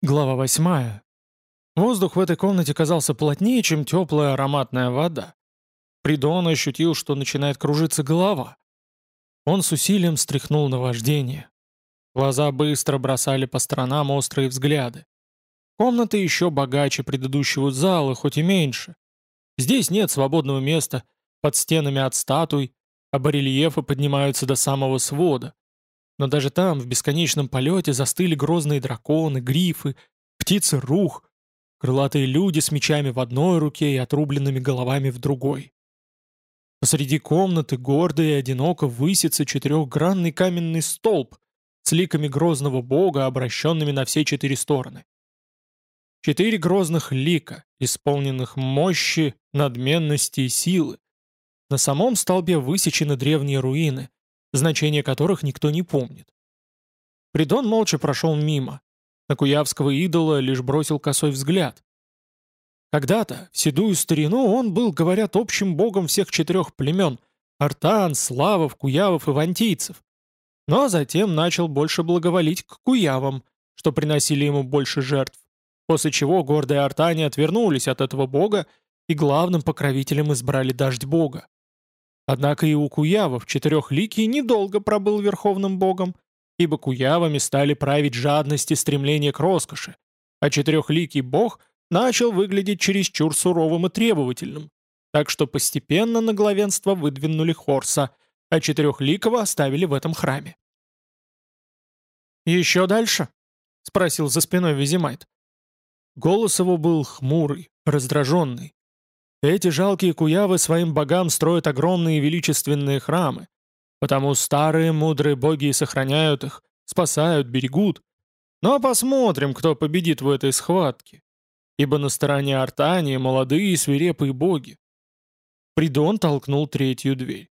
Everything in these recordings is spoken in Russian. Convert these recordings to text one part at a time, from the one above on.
Глава восьмая. Воздух в этой комнате казался плотнее, чем теплая ароматная вода. Придон ощутил, что начинает кружиться голова. Он с усилием стряхнул на вождение. Глаза быстро бросали по сторонам острые взгляды. Комната еще богаче предыдущего зала, хоть и меньше. Здесь нет свободного места, под стенами от статуй, а барельефы поднимаются до самого свода. Но даже там, в бесконечном полете, застыли грозные драконы, грифы, птицы-рух, крылатые люди с мечами в одной руке и отрубленными головами в другой. Посреди комнаты гордо и одиноко высится четырехгранный каменный столб с ликами грозного бога, обращенными на все четыре стороны. Четыре грозных лика, исполненных мощи, надменности и силы. На самом столбе высечены древние руины, значение которых никто не помнит. Придон молча прошел мимо. На куявского идола лишь бросил косой взгляд. Когда-то, в седую старину, он был, говорят, общим богом всех четырех племен — Артан, Славов, Куявов и Вантийцев. Но затем начал больше благоволить к Куявам, что приносили ему больше жертв, после чего гордые артане отвернулись от этого бога и главным покровителем избрали дождь бога. Однако и у Куявов четырехликий недолго пробыл верховным богом, ибо Куявами стали править жадность и стремление к роскоши, а четырехликий бог начал выглядеть чересчур суровым и требовательным, так что постепенно на главенство выдвинули Хорса, а четырехликого оставили в этом храме. «Еще дальше?» — спросил за спиной Визимайт. Голос его был хмурый, раздраженный. Эти жалкие куявы своим богам строят огромные величественные храмы, потому старые мудрые боги и сохраняют их, спасают, берегут. Но посмотрим, кто победит в этой схватке. Ибо на стороне Артании молодые и свирепые боги. Придон толкнул третью дверь.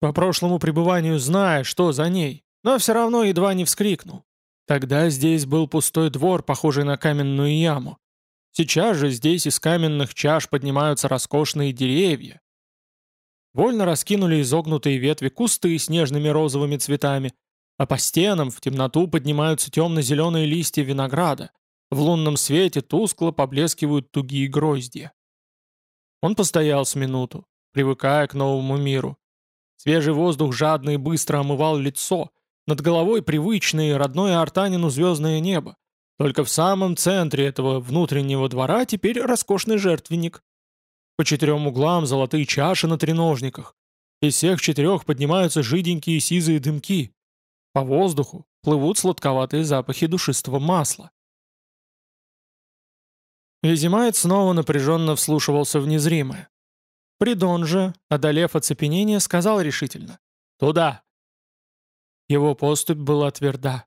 По прошлому пребыванию зная, что за ней, но все равно едва не вскрикнул. Тогда здесь был пустой двор, похожий на каменную яму. Сейчас же здесь из каменных чаш поднимаются роскошные деревья. Вольно раскинули изогнутые ветви кусты с нежными розовыми цветами, а по стенам в темноту поднимаются темно-зеленые листья винограда. В лунном свете тускло поблескивают тугие гроздья. Он постоял с минуту, привыкая к новому миру. Свежий воздух жадно и быстро омывал лицо, над головой привычное и родное Артанину звездное небо. Только в самом центре этого внутреннего двора теперь роскошный жертвенник. По четырем углам золотые чаши на треножниках. Из всех четырех поднимаются жиденькие сизые дымки. По воздуху плывут сладковатые запахи душистого масла. Визимает снова напряженно вслушивался в незримое. Придон же, одолев оцепенение, сказал решительно «Туда!». Его поступь была тверда.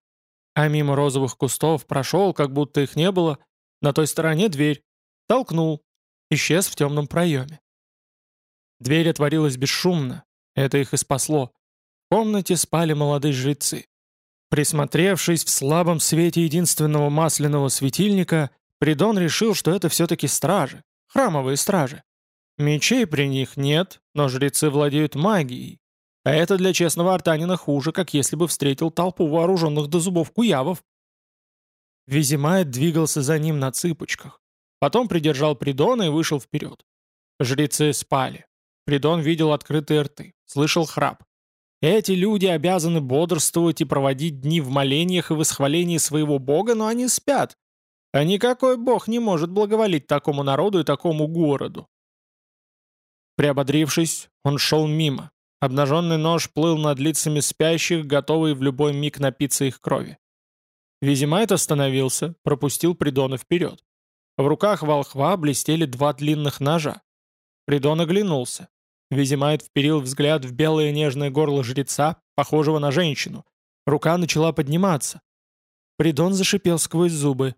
А мимо розовых кустов прошел, как будто их не было, на той стороне дверь. Толкнул. Исчез в темном проеме. Дверь отворилась бесшумно. Это их и спасло. В комнате спали молодые жрецы. Присмотревшись в слабом свете единственного масляного светильника, Придон решил, что это все-таки стражи, храмовые стражи. Мечей при них нет, но жрецы владеют магией, а это для честного артанина хуже, как если бы встретил толпу вооруженных до зубов куявов. Визимайт двигался за ним на цыпочках. Потом придержал Придона и вышел вперед. Жрецы спали. Придон видел открытые рты, слышал храп. Эти люди обязаны бодрствовать и проводить дни в молениях и восхвалении своего бога, но они спят. А никакой бог не может благоволить такому народу и такому городу. Приободрившись, он шел мимо, Обнаженный нож плыл над лицами спящих, готовый в любой миг напиться их крови. Визимайт остановился, пропустил Придона вперед. В руках волхва блестели два длинных ножа. Придон оглянулся. Визимайт вперил взгляд в белое нежное горло жреца, похожего на женщину. Рука начала подниматься. Придон зашипел сквозь зубы.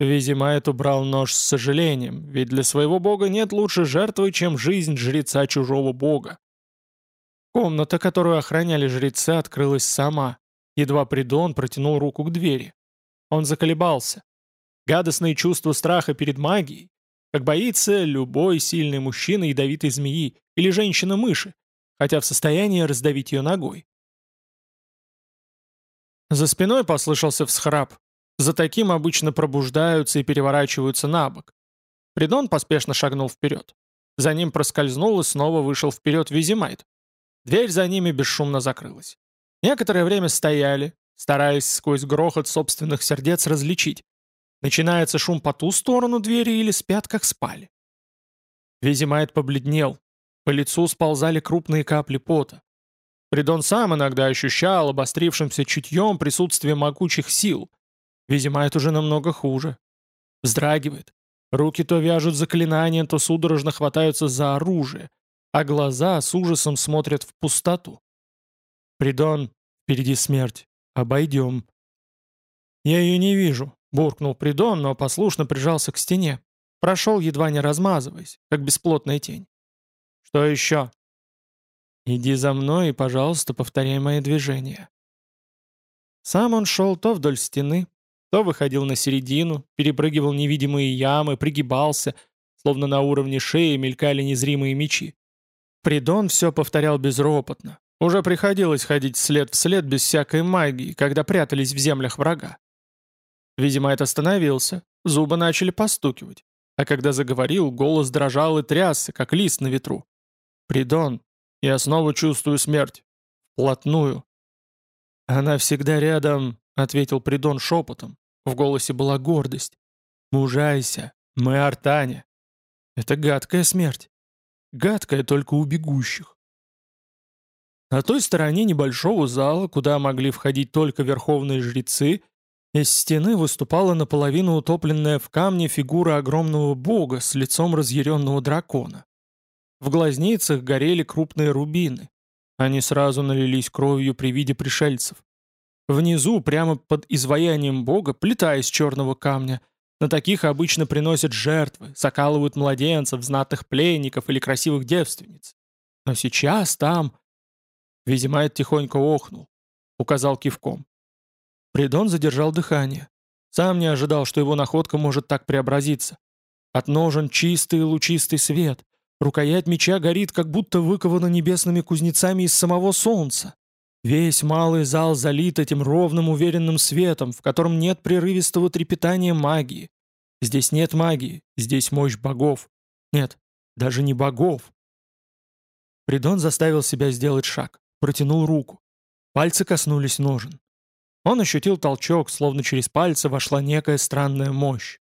Визимайт убрал нож с сожалением, ведь для своего бога нет лучше жертвы, чем жизнь жреца чужого бога. Комната, которую охраняли жрецы, открылась сама. Едва Придон протянул руку к двери. Он заколебался. Гадостные чувства страха перед магией, как боится любой сильный мужчина ядовитой змеи или женщина-мыши, хотя в состоянии раздавить ее ногой. За спиной послышался всхрап. За таким обычно пробуждаются и переворачиваются на бок. Придон поспешно шагнул вперед. За ним проскользнул и снова вышел вперед Визимайт. Дверь за ними бесшумно закрылась. Некоторое время стояли, стараясь сквозь грохот собственных сердец различить, начинается шум по ту сторону двери или спят, как спали. Визимайт побледнел, по лицу сползали крупные капли пота. Придон сам иногда ощущал обострившимся чутьем присутствие могучих сил. Визимайт уже намного хуже. Вздрагивает. Руки то вяжут заклинания, то судорожно хватаются за оружие, а глаза с ужасом смотрят в пустоту. «Придон, впереди смерть. Обойдем». «Я ее не вижу», — буркнул Придон, но послушно прижался к стене. Прошел, едва не размазываясь, как бесплотная тень. «Что еще?» «Иди за мной и, пожалуйста, повторяй мои движения». Сам он шел то вдоль стены, то выходил на середину, перепрыгивал невидимые ямы, пригибался, словно на уровне шеи мелькали незримые мечи. Придон все повторял безропотно. Уже приходилось ходить след в след без всякой магии, когда прятались в землях врага. Видимо, это остановился, зубы начали постукивать, а когда заговорил, голос дрожал и трясся, как лист на ветру. «Придон, я снова чувствую смерть. Вплотную». «Она всегда рядом», — ответил Придон шепотом. В голосе была гордость. «Мужайся, мы артане». Это гадкая смерть. Гадкая только у бегущих. На той стороне небольшого зала, куда могли входить только верховные жрецы, из стены выступала наполовину утопленная в камне фигура огромного бога с лицом разъяренного дракона. В глазницах горели крупные рубины. Они сразу налились кровью при виде пришельцев. Внизу, прямо под изваянием бога, плита из черного камня. На таких обычно приносят жертвы, закалывают младенцев, знатных пленников или красивых девственниц. Но сейчас там... Визимайт тихонько охнул, указал кивком. Придон задержал дыхание. Сам не ожидал, что его находка может так преобразиться. От ножен чистый лучистый свет. Рукоять меча горит, как будто выкована небесными кузнецами из самого солнца. Весь малый зал залит этим ровным уверенным светом, в котором нет прерывистого трепетания магии. Здесь нет магии, здесь мощь богов. Нет, даже не богов. Придон заставил себя сделать шаг, протянул руку. Пальцы коснулись ножен. Он ощутил толчок, словно через пальцы вошла некая странная мощь.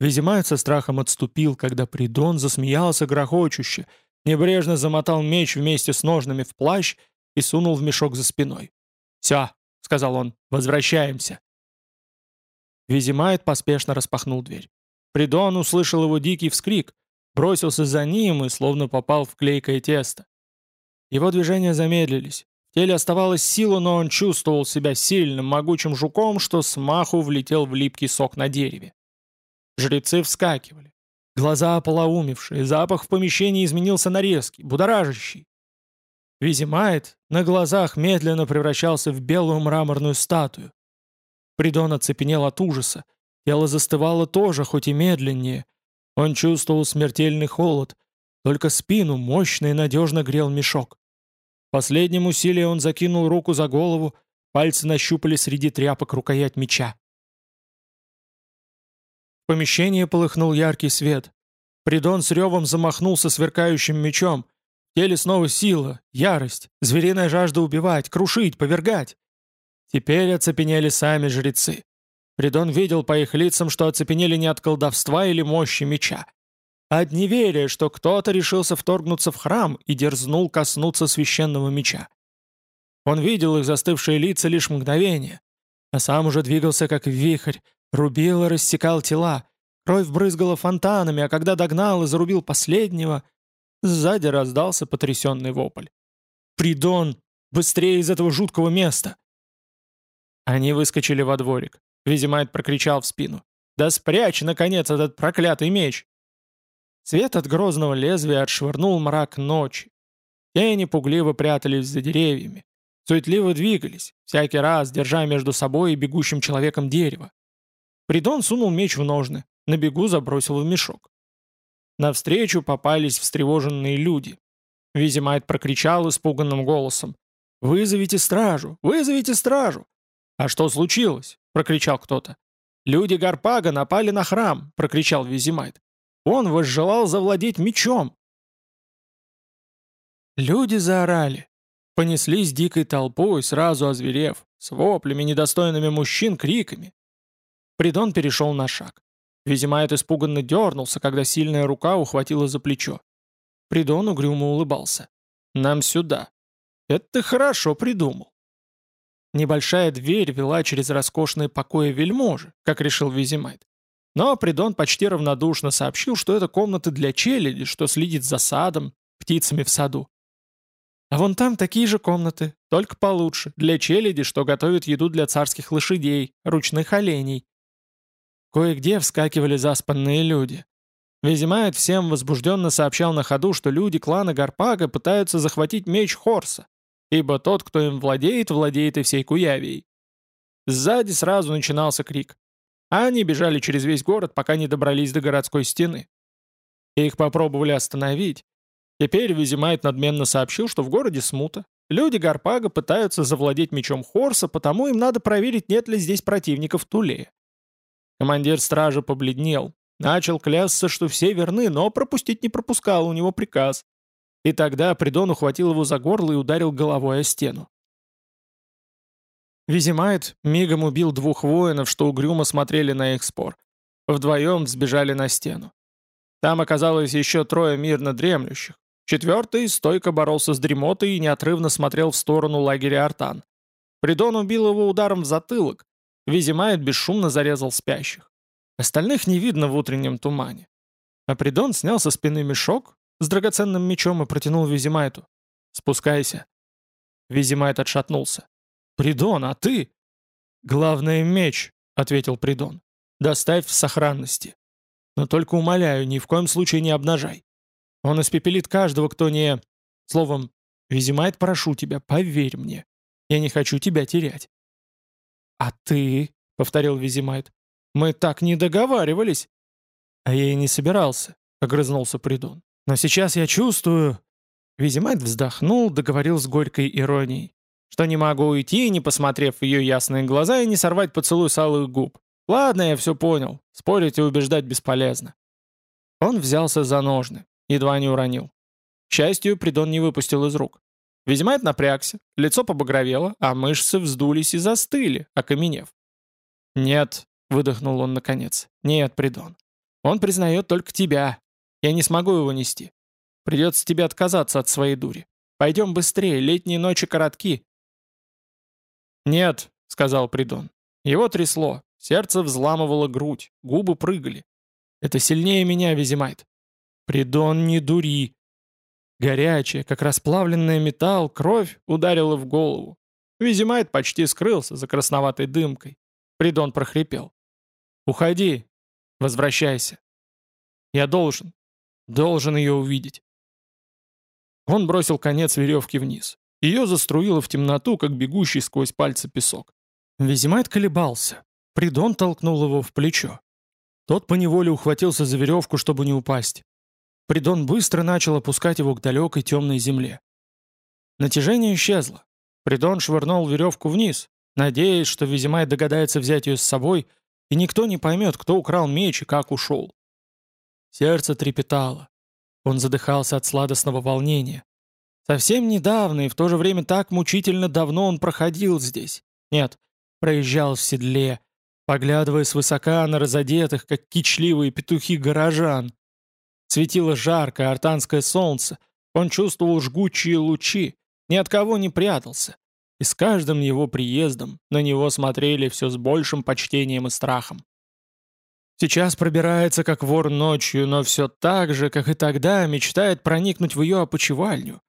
Визимайт со страхом отступил, когда Придон засмеялся грохочуще, небрежно замотал меч вместе с ножными в плащ и сунул в мешок за спиной. «Все», — сказал он, — «возвращаемся». Визимайт поспешно распахнул дверь. Придон услышал его дикий вскрик, бросился за ним и словно попал в клейкое тесто. Его движения замедлились. В теле оставалась сила, но он чувствовал себя сильным, могучим жуком, что с маху влетел в липкий сок на дереве. Жрецы вскакивали. Глаза ополоумевшие, запах в помещении изменился на резкий, будоражащий. Визимайт на глазах медленно превращался в белую мраморную статую. Придон оцепенел от ужаса. Тело застывало тоже, хоть и медленнее. Он чувствовал смертельный холод. Только спину мощно и надежно грел мешок. Последним усилием он закинул руку за голову, пальцы нащупали среди тряпок рукоять меча. В помещении полыхнул яркий свет. Придон с ревом замахнулся сверкающим мечом, теле снова сила, ярость, звериная жажда убивать, крушить, повергать. Теперь оцепенели сами жрецы. Придон видел по их лицам, что оцепенели не от колдовства или мощи меча, а от неверия, что кто-то решился вторгнуться в храм и дерзнул коснуться священного меча. Он видел их застывшие лица лишь мгновение, а сам уже двигался как вихрь, рубил и рассекал тела, кровь брызгала фонтанами, а когда догнал и зарубил последнего, Сзади раздался потрясенный вопль. «Придон! Быстрее из этого жуткого места!» Они выскочили во дворик. Визимайт прокричал в спину. «Да спрячь, наконец, этот проклятый меч!» Свет от грозного лезвия отшвырнул мрак ночи. Тени пугливо прятались за деревьями. Суетливо двигались, всякий раз держа между собой и бегущим человеком дерево. Придон сунул меч в ножны, на бегу забросил в мешок. Навстречу попались встревоженные люди. Визимайт прокричал испуганным голосом. «Вызовите стражу! Вызовите стражу!» «А что случилось?» — прокричал кто-то. «Люди Гарпага напали на храм!» — прокричал Визимайт. «Он возжелал завладеть мечом!» Люди заорали. Понеслись дикой толпой, сразу озверев, с воплями, недостойными мужчин, криками. Придон перешел на шаг. Визимайт испуганно дернулся, когда сильная рука ухватила за плечо. Придон угрюмо улыбался. «Нам сюда». «Это ты хорошо придумал». Небольшая дверь вела через роскошные покои вельможи, как решил Визимайт. Но Придон почти равнодушно сообщил, что это комнаты для челяди, что следит за садом, птицами в саду. А вон там такие же комнаты, только получше, для челяди, что готовит еду для царских лошадей, ручных оленей. Кое-где вскакивали заспанные люди. Визимает всем возбужденно сообщал на ходу, что люди клана Гарпага пытаются захватить меч Хорса, ибо тот, кто им владеет, владеет и всей Куявией. Сзади сразу начинался крик. А они бежали через весь город, пока не добрались до городской стены. Их попробовали остановить. Теперь Визимайт надменно сообщил, что в городе смута. Люди Гарпага пытаются завладеть мечом Хорса, потому им надо проверить, нет ли здесь противников Тулея. Командир стражи побледнел, Начал клясться, что все верны, но пропустить не пропускал, у него приказ. И тогда Придон ухватил его за горло и ударил головой о стену. Визимайт мигом убил двух воинов, что угрюмо смотрели на их спор. Вдвоем сбежали на стену. Там оказалось еще трое мирно дремлющих. Четвертый стойко боролся с дремотой и неотрывно смотрел в сторону лагеря Артан. Придон убил его ударом в затылок. Визимайт бесшумно зарезал спящих. Остальных не видно в утреннем тумане. А Придон снял со спины мешок с драгоценным мечом и протянул Визимайту. «Спускайся». Визимайт отшатнулся. «Придон, а ты?» «Главное, меч», — ответил Придон. «Доставь в сохранности. Но только умоляю, ни в коем случае не обнажай. Он испепелит каждого, кто не... Словом, Визимайт, прошу тебя, поверь мне. Я не хочу тебя терять». «А ты?» — повторил Визимайт. Мы так не договаривались. А я и не собирался, огрызнулся Придон. Но сейчас я чувствую... Визимайт вздохнул, договорил с горькой иронией, что не могу уйти, не посмотрев в ее ясные глаза и не сорвать поцелуй с алых губ. Ладно, я все понял. Спорить и убеждать бесполезно. Он взялся за ножны, едва не уронил. К счастью, Придон не выпустил из рук. Визимайт напрягся, лицо побагровело, а мышцы вздулись и застыли, окаменев. «Нет», Выдохнул он наконец. «Нет, Придон. Он признает только тебя. Я не смогу его нести. Придется тебе отказаться от своей дури. Пойдем быстрее, летние ночи коротки». «Нет», — сказал Придон. Его трясло, сердце взламывало грудь, губы прыгали. «Это сильнее меня, Визимайт». «Придон, не дури». Горячая, как расплавленный металл, кровь ударила в голову. Визимайт почти скрылся за красноватой дымкой. Придон прохрипел. Уходи. Возвращайся. Я должен. Должен ее увидеть. Он бросил конец веревки вниз. Ее заструило в темноту, как бегущий сквозь пальцы песок. Визимайт колебался. Придон толкнул его в плечо. Тот поневоле ухватился за веревку, чтобы не упасть. Придон быстро начал опускать его к далекой темной земле. Натяжение исчезло. Придон швырнул веревку вниз, надеясь, что Визимайт догадается взять ее с собой — и никто не поймет, кто украл меч и как ушел. Сердце трепетало. Он задыхался от сладостного волнения. Совсем недавно и в то же время так мучительно давно он проходил здесь. Нет, проезжал в седле, поглядывая свысока на разодетых, как кичливые петухи горожан. Светило жаркое артанское солнце, он чувствовал жгучие лучи, ни от кого не прятался. И с каждым его приездом на него смотрели все с большим почтением и страхом. Сейчас пробирается как вор ночью, но все так же, как и тогда, мечтает проникнуть в ее опочивальню,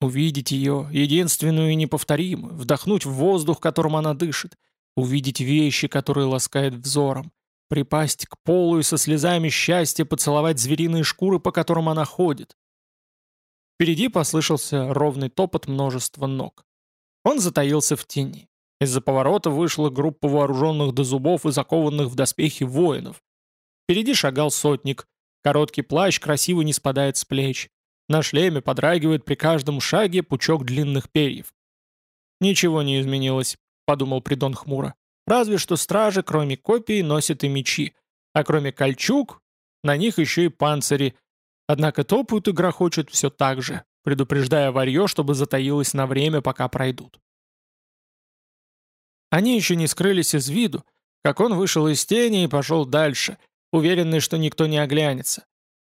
увидеть ее, единственную и неповторимую, вдохнуть в воздух, которым она дышит, увидеть вещи, которые ласкает взором, припасть к полу и со слезами счастья поцеловать звериные шкуры, по которым она ходит. Впереди послышался ровный топот множества ног. Он затаился в тени. Из-за поворота вышла группа вооруженных до зубов и закованных в доспехи воинов. Впереди шагал сотник. Короткий плащ красиво не спадает с плеч. На шлеме подрагивает при каждом шаге пучок длинных перьев. «Ничего не изменилось», — подумал Придон хмуро. Разве что стражи, кроме копий, носят и мечи, а кроме кольчуг, на них еще и панцири. Однако топают и грохочут все так же, предупреждая варье, чтобы затаилось на время, пока пройдут. Они еще не скрылись из виду, как он вышел из тени и пошел дальше, уверенный, что никто не оглянется.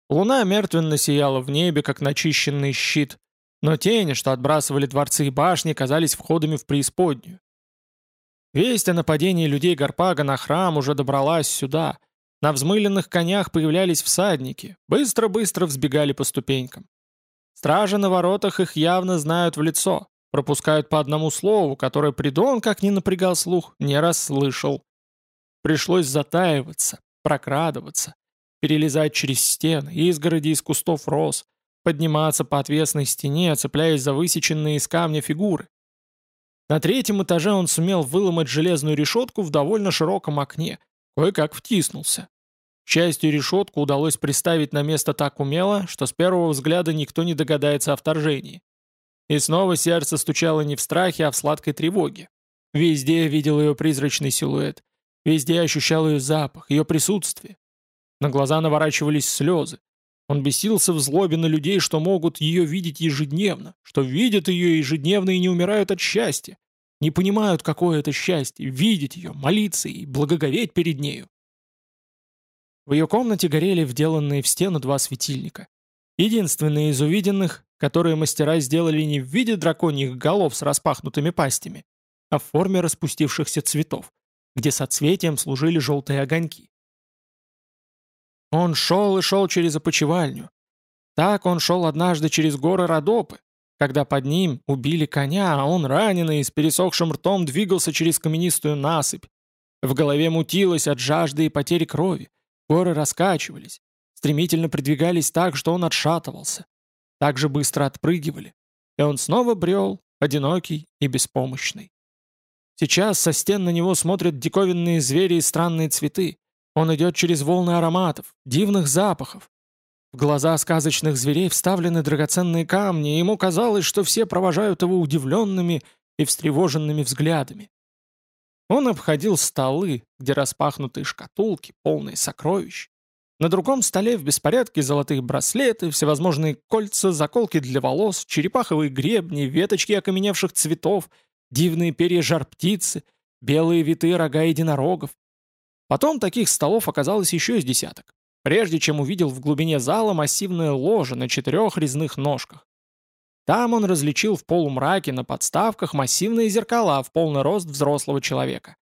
Луна мертвенно сияла в небе, как начищенный щит, но тени, что отбрасывали дворцы и башни, казались входами в преисподнюю. Весть о нападении людей Гарпага на храм уже добралась сюда. На взмыленных конях появлялись всадники, быстро-быстро взбегали по ступенькам. Стражи на воротах их явно знают в лицо, пропускают по одному слову, которое Придон, как ни напрягал слух, не расслышал. Пришлось затаиваться, прокрадываться, перелезать через стены, изгороди из кустов роз, подниматься по отвесной стене, цепляясь за высеченные из камня фигуры. На третьем этаже он сумел выломать железную решетку в довольно широком окне, кое-как втиснулся. К счастью, решетку удалось приставить на место так умело, что с первого взгляда никто не догадается о вторжении. И снова сердце стучало не в страхе, а в сладкой тревоге. Везде видел ее призрачный силуэт, Везде ощущал ее запах, ее присутствие. На глаза наворачивались слезы. Он бесился в злобе на людей, что могут ее видеть ежедневно, что видят ее ежедневно и не умирают от счастья. Не понимают, какое это счастье, видеть ее, молиться и благоговеть перед нею. В ее комнате горели вделанные в стену два светильника. Единственные из увиденных, которые мастера сделали не в виде драконьих голов с распахнутыми пастями, а в форме распустившихся цветов где соцветием служили желтые огоньки. Он шел и шел через опочивальню. Так он шел однажды через горы Родопы, когда под ним убили коня, а он раненый с пересохшим ртом двигался через каменистую насыпь. В голове мутилось от жажды и потери крови. Горы раскачивались, стремительно придвигались так, что он отшатывался. Так же быстро отпрыгивали. И он снова брел, одинокий и беспомощный. Сейчас со стен на него смотрят диковинные звери и странные цветы. Он идет через волны ароматов, дивных запахов. В глаза сказочных зверей вставлены драгоценные камни, и ему казалось, что все провожают его удивленными и встревоженными взглядами. Он обходил столы, где распахнутые шкатулки, полные сокровищ. На другом столе в беспорядке золотые браслеты, всевозможные кольца, заколки для волос, черепаховые гребни, веточки окаменевших цветов — дивные перья жар-птицы, белые витые рога единорогов. Потом таких столов оказалось еще из десяток, прежде чем увидел в глубине зала массивное ложе на четырех резных ножках. Там он различил в полумраке на подставках массивные зеркала в полный рост взрослого человека.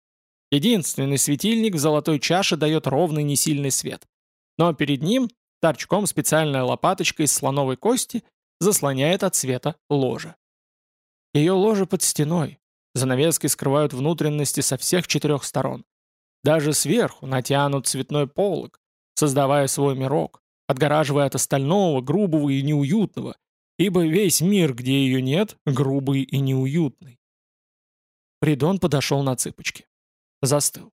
Единственный светильник в золотой чаше дает ровный несильный свет. Но перед ним торчком специальная лопаточка из слоновой кости заслоняет от света ложе. Ее ложе под стеной. Занавески скрывают внутренности со всех четырех сторон. Даже сверху натянут цветной полог, создавая свой мирок, отгораживая от остального, грубого и неуютного, ибо весь мир, где ее нет, грубый и неуютный. Придон подошел на цыпочки. Застыл.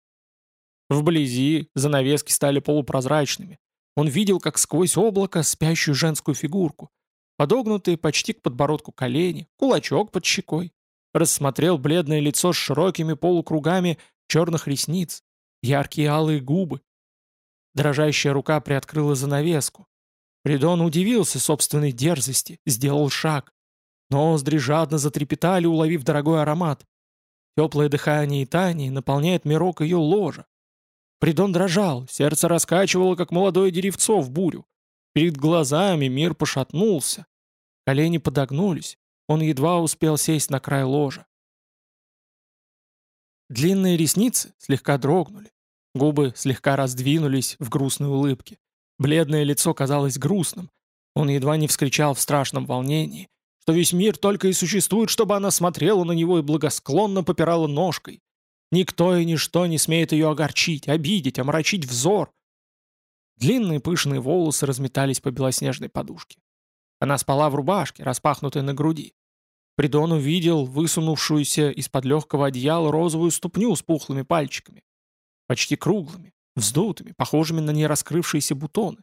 Вблизи занавески стали полупрозрачными. Он видел, как сквозь облако спящую женскую фигурку, подогнутые почти к подбородку колени, кулачок под щекой. Рассмотрел бледное лицо с широкими полукругами черных ресниц, яркие алые губы. Дрожащая рука приоткрыла занавеску. Придон удивился собственной дерзости, сделал шаг. Ноздри жадно затрепетали, уловив дорогой аромат. Теплое дыхание и Тани наполняет мирок ее ложа. Придон дрожал, сердце раскачивало, как молодое деревцо в бурю. Перед глазами мир пошатнулся. Колени подогнулись. Он едва успел сесть на край ложа. Длинные ресницы слегка дрогнули. Губы слегка раздвинулись в грустной улыбке. Бледное лицо казалось грустным. Он едва не вскричал в страшном волнении, что весь мир только и существует, чтобы она смотрела на него и благосклонно попирала ножкой. Никто и ничто не смеет ее огорчить, обидеть, омрачить взор. Длинные пышные волосы разметались по белоснежной подушке. Она спала в рубашке, распахнутой на груди. Придон увидел высунувшуюся из-под легкого одеяла розовую ступню с пухлыми пальчиками. Почти круглыми, вздутыми, похожими на нераскрывшиеся бутоны.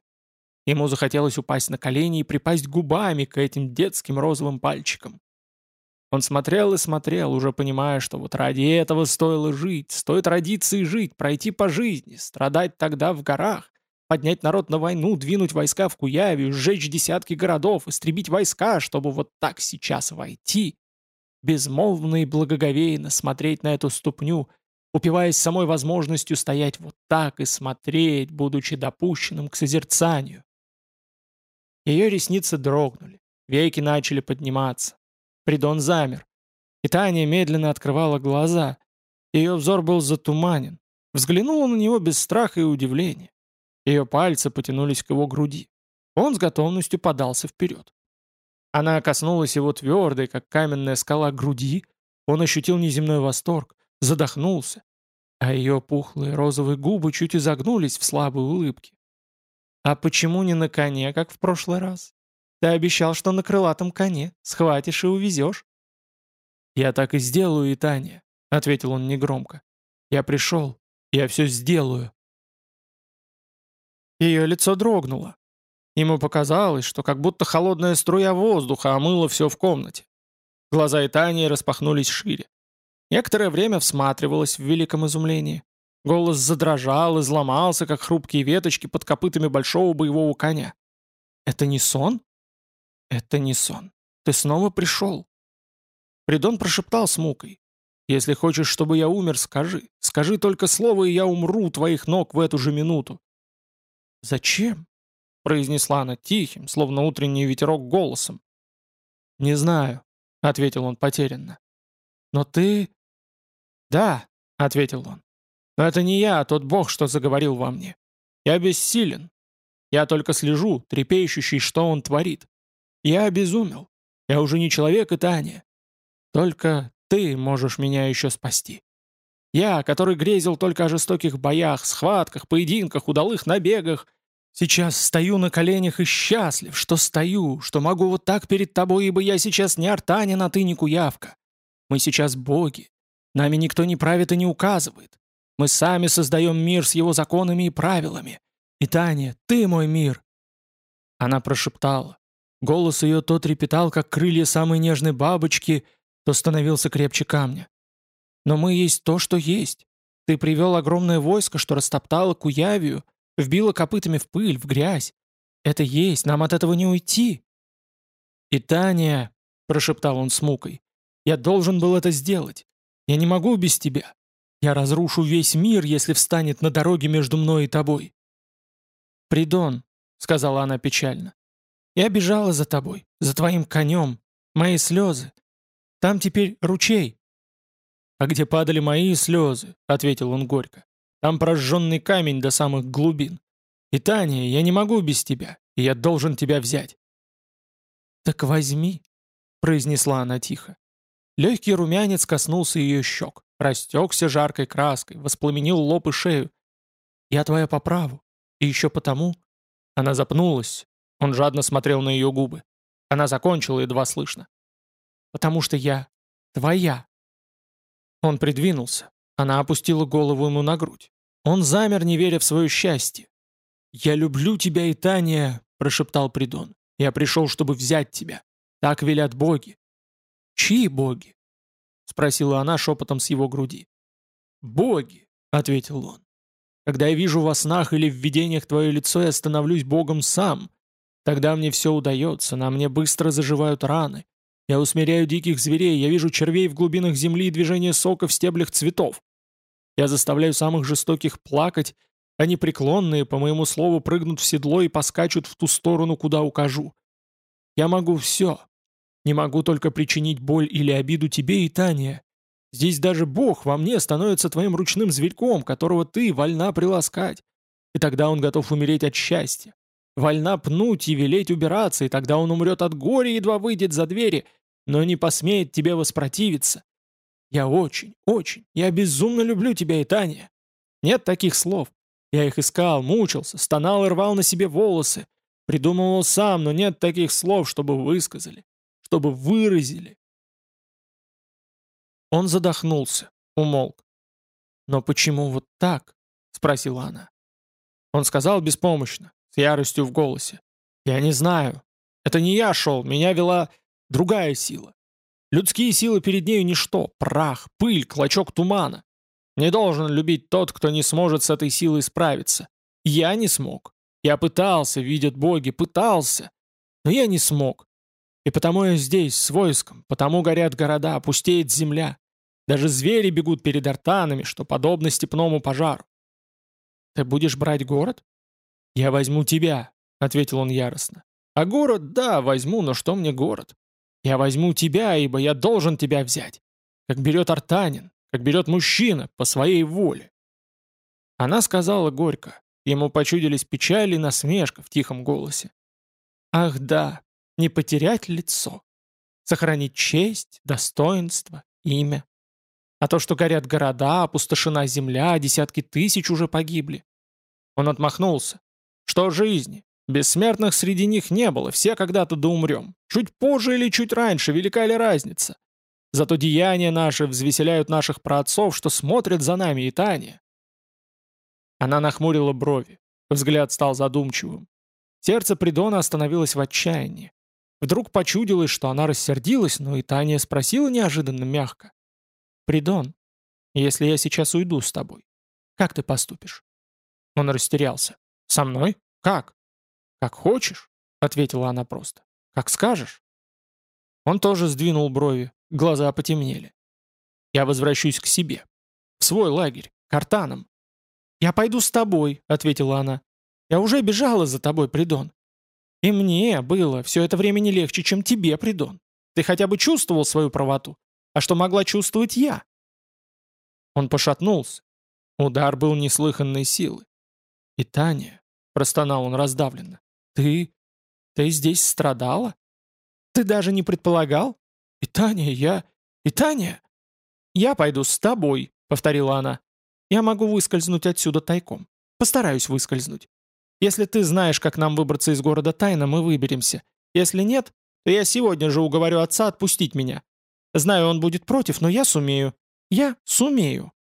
Ему захотелось упасть на колени и припасть губами к этим детским розовым пальчикам. Он смотрел и смотрел, уже понимая, что вот ради этого стоило жить, стоит родиться и жить, пройти по жизни, страдать тогда в горах, поднять народ на войну, двинуть войска в Куявию, сжечь десятки городов, истребить войска, чтобы вот так сейчас войти, безмолвно и благоговейно смотреть на эту ступню, упиваясь самой возможностью стоять вот так и смотреть, будучи допущенным к созерцанию. Ее ресницы дрогнули, веки начали подниматься. Придон замер. И Таня медленно открывала глаза. Ее взор был затуманен. Взглянула на него без страха и удивления. Ее пальцы потянулись к его груди. Он с готовностью подался вперед. Она коснулась его твердой, как каменная скала, груди. Он ощутил неземной восторг, задохнулся, а ее пухлые розовые губы чуть изогнулись в слабой улыбке. «А почему не на коне, как в прошлый раз? Ты обещал, что на крылатом коне. Схватишь и увезешь». «Я так и сделаю, и Таня», — ответил он негромко. «Я пришел. Я все сделаю». Ее лицо дрогнуло. Ему показалось, что как будто холодная струя воздуха омыла все в комнате. Глаза Итании распахнулись шире. Некоторое время всматривалась в великом изумлении. Голос задрожал и сломался, как хрупкие веточки под копытами большого боевого коня. «Это не сон?» «Это не сон. Ты снова пришел». Придон прошептал с мукой. «Если хочешь, чтобы я умер, скажи. Скажи только слово, и я умру у твоих ног в эту же минуту». «Зачем?» — произнесла она тихим, словно утренний ветерок голосом. «Не знаю», — ответил он потерянно. «Но ты...» «Да», — ответил он. «Но это не я, а тот бог, что заговорил во мне. Я бессилен. Я только слежу, трепещущий, что он творит. Я обезумел. Я уже не человек и Таня. Только ты можешь меня еще спасти. Я, который грезил только о жестоких боях, схватках, поединках, удалых набегах, сейчас стою на коленях и счастлив, что стою, что могу вот так перед тобой, ибо я сейчас не Артанин, а ты не Куявка. Мы сейчас боги, Нами никто не правит и не указывает. Мы сами создаем мир с его законами и правилами. И, Таня, ты мой мир!» Она прошептала. Голос ее то трепетал, как крылья самой нежной бабочки, то становился крепче камня. «Но мы есть то, что есть. Ты привел огромное войско, что растоптало Куявию, вбило копытами в пыль, в грязь. Это есть, нам от этого не уйти». «И, Таня», — прошептал он с мукой, — «я должен был это сделать. Я не могу без тебя. Я разрушу весь мир, если встанет на дороге между мной и тобой». «Придон», — сказала она печально, — «я бежала за тобой, за твоим конем, мои слезы. Там теперь ручей». «А где падали мои слезы?» — ответил он горько. «Там прожженный камень до самых глубин. И, Таня, я не могу без тебя, и я должен тебя взять». «Так возьми», — произнесла она тихо. Легкий румянец коснулся ее щек, растекся жаркой краской, воспламенил лоб и шею. «Я твоя по праву. И еще потому...» Она запнулась. Он жадно смотрел на ее губы. Она закончила едва слышно. «Потому что я твоя». Он придвинулся. Она опустила голову ему на грудь. Он замер, не веря в свое счастье. «Я люблю тебя, Итания», — прошептал Придон. «Я пришел, чтобы взять тебя. Так велят боги. «Чьи боги?» — спросила она шепотом с его груди. «Боги», — ответил он. «Когда я вижу во снах или в видениях твое лицо, я становлюсь богом сам. Тогда мне все удается, на мне быстро заживают раны. Я усмиряю диких зверей, я вижу червей в глубинах земли и движение сока в стеблях цветов. Я заставляю самых жестоких плакать, а непреклонные, по моему слову, прыгнут в седло и поскачут в ту сторону, куда укажу. Я могу все, не могу только причинить боль или обиду тебе и Тане. Здесь даже Бог во мне становится твоим ручным зверьком, которого ты вольна приласкать. И тогда он готов умереть от счастья. Вольна пнуть и велеть убираться, и тогда он умрет от горя, едва выйдет за двери, но не посмеет тебе воспротивиться. Я очень, очень, я безумно люблю тебя и Таня. Нет таких слов. Я их искал, мучился, стонал и рвал на себе волосы. Придумывал сам, но нет таких слов, чтобы высказали чтобы выразили. Он задохнулся, умолк. «Но почему вот так?» — спросила она. Он сказал беспомощно, с яростью в голосе. «Я не знаю. Это не я шел, меня вела другая сила. Людские силы перед нею ничто, прах, пыль, клочок тумана. Не должен любить тот, кто не сможет с этой силой справиться. Я не смог. Я пытался, видят боги, пытался. Но я не смог. И потому я здесь, с войском, потому горят города, пустеет земля. Даже звери бегут перед артанами, что подобно степному пожару. «Ты будешь брать город?» «Я возьму тебя», — ответил он яростно. «А город, да, возьму, но что мне город? Я возьму тебя, ибо я должен тебя взять. Как берет артанин, как берет мужчина, по своей воле». Она сказала горько. Ему почудились печаль и насмешка в тихом голосе. «Ах да, не потерять лицо, сохранить честь, достоинство, имя. А то, что горят города, опустошена земля, десятки тысяч уже погибли. Он отмахнулся. Что жизни? Бессмертных среди них не было, все когда-то да умрем. Чуть позже или чуть раньше, велика ли разница? Зато деяния наши взвеселяют наших праотцов, что смотрят за нами и Таня. Она нахмурила брови. Взгляд стал задумчивым. Сердце Придона остановилось в отчаянии. Вдруг почудилось, что она рассердилась, но и Таня спросила неожиданно мягко. «Придон, если я сейчас уйду с тобой, как ты поступишь?» Он растерялся. «Со мной? Как?» «Как хочешь», — ответила она просто. «Как скажешь». Он тоже сдвинул брови, глаза потемнели. «Я возвращусь к себе. В свой лагерь, к артанам». «Я пойду с тобой», — ответила она. «Я уже бежала за тобой, Придон. И мне было все это время не легче, чем тебе, Придон. Ты хотя бы чувствовал свою правоту. А что могла чувствовать я? Он пошатнулся. Удар был неслыханной силы. «И Таня», — простонал он раздавленно, — «ты... ты здесь страдала? Ты даже не предполагал? И Таня, я... И Таня...» «Я пойду с тобой», — повторила она. «Я могу выскользнуть отсюда тайком. Постараюсь выскользнуть. Если ты знаешь, как нам выбраться из города тайно, мы выберемся. Если нет, то я сегодня же уговорю отца отпустить меня. Знаю, он будет против, но я сумею. Я сумею.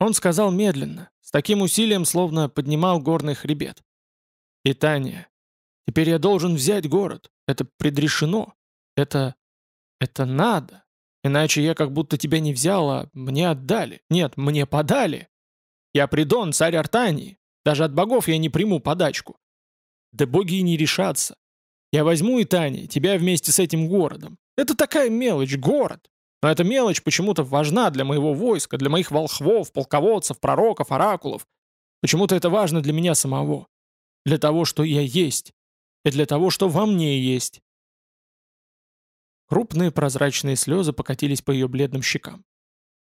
Он сказал медленно, с таким усилием, словно поднимал горный хребет. «И Таня, теперь я должен взять город. Это предрешено. Это... это надо. Иначе я как будто тебя не взял, а мне отдали. Нет, мне подали. Я Придон, царь Артании. Даже от богов я не приму подачку. Да боги и не решатся. Я возьму и Таня, тебя вместе с этим городом. Это такая мелочь, город. Но эта мелочь почему-то важна для моего войска, для моих волхвов, полководцев, пророков, оракулов. Почему-то это важно для меня самого. Для того, что я есть. И для того, что во мне есть. Крупные прозрачные слезы покатились по ее бледным щекам.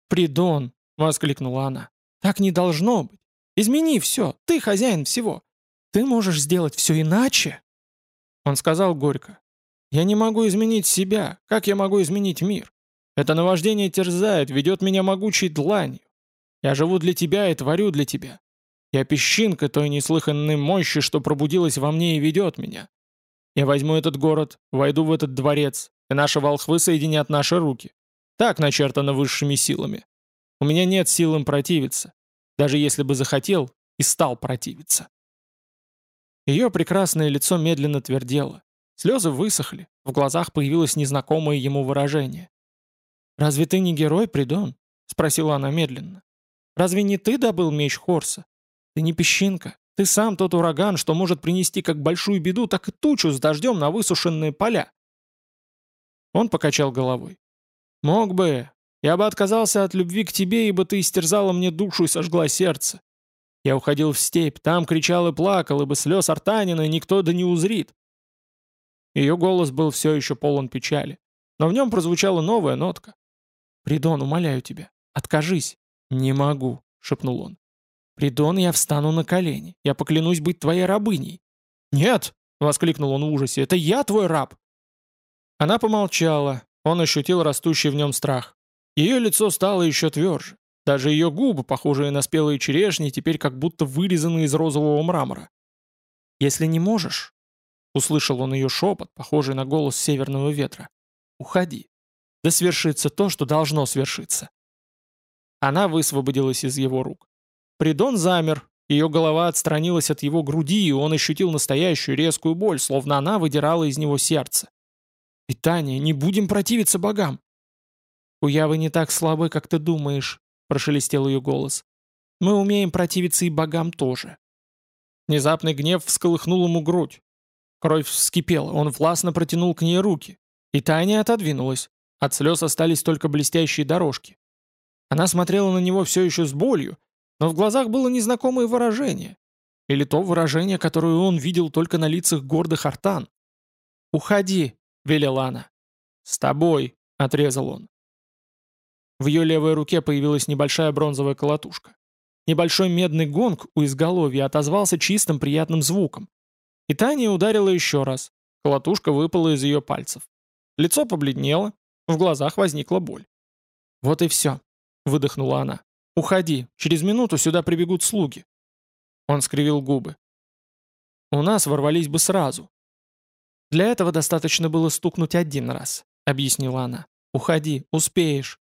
«Придон!» — воскликнула она. «Так не должно быть. Измени все. Ты хозяин всего. Ты можешь сделать все иначе». Он сказал горько. «Я не могу изменить себя. Как я могу изменить мир? Это наваждение терзает, ведет меня могучей дланью. Я живу для тебя и творю для тебя. Я песчинка той неслыханной мощи, что пробудилась во мне и ведет меня. Я возьму этот город, войду в этот дворец, и наши волхвы соединят наши руки. Так начертано высшими силами. У меня нет сил им противиться, даже если бы захотел и стал противиться. Ее прекрасное лицо медленно твердело. Слезы высохли, в глазах появилось незнакомое ему выражение. «Разве ты не герой, Придон?» — спросила она медленно. «Разве не ты добыл меч Хорса? Ты не песчинка. Ты сам тот ураган, что может принести как большую беду, так и тучу с дождем на высушенные поля». Он покачал головой. «Мог бы. Я бы отказался от любви к тебе, ибо ты истерзала мне душу и сожгла сердце. Я уходил в степь, там кричал и плакал, ибо слез Артанина никто да не узрит. Ее голос был все еще полон печали, но в нем прозвучала новая нотка. «Придон, умоляю тебя, откажись». «Не могу», — шепнул он. «Придон, я встану на колени, я поклянусь быть твоей рабыней». «Нет!» — воскликнул он в ужасе. «Это я твой раб!» Она помолчала, он ощутил растущий в нем страх. Ее лицо стало еще тверже. Даже ее губы, похожие на спелые черешни, теперь как будто вырезаны из розового мрамора. «Если не можешь», — услышал он ее шепот, похожий на голос северного ветра, — «уходи. Да свершится то, что должно свершиться». Она высвободилась из его рук. Придон замер, ее голова отстранилась от его груди, и он ощутил настоящую резкую боль, словно она выдирала из него сердце. «Питание, не будем противиться богам!» «Куявы не так слабы, как ты думаешь», — прошелестел ее голос. «Мы умеем противиться и богам тоже». Внезапный гнев всколыхнул ему грудь. Кровь вскипела, он властно протянул к ней руки. И Таня отодвинулась. От слез остались только блестящие дорожки. Она смотрела на него все еще с болью, но в глазах было незнакомое выражение. Или то выражение, которое он видел только на лицах гордых артан. «Уходи», — велела она. «С тобой», — отрезал он. В ее левой руке появилась небольшая бронзовая колотушка. Небольшой медный гонг у изголовья отозвался чистым приятным звуком. И Таня ударила еще раз. Колотушка выпала из ее пальцев. Лицо побледнело, в глазах возникла боль. «Вот и все», — выдохнула она. «Уходи, через минуту сюда прибегут слуги». Он скривил губы. «У нас ворвались бы сразу». «Для этого достаточно было стукнуть один раз», — объяснила она. «Уходи, успеешь».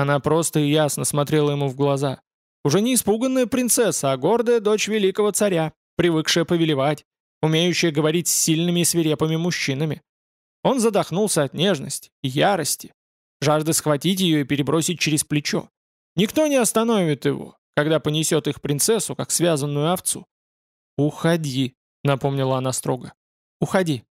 Она просто и ясно смотрела ему в глаза. Уже не испуганная принцесса, а гордая дочь великого царя, привыкшая повелевать, умеющая говорить с сильными и свирепыми мужчинами. Он задохнулся от нежности и ярости, жажды схватить ее и перебросить через плечо. Никто не остановит его, когда понесет их принцессу, как связанную овцу. «Уходи», — напомнила она строго. «Уходи».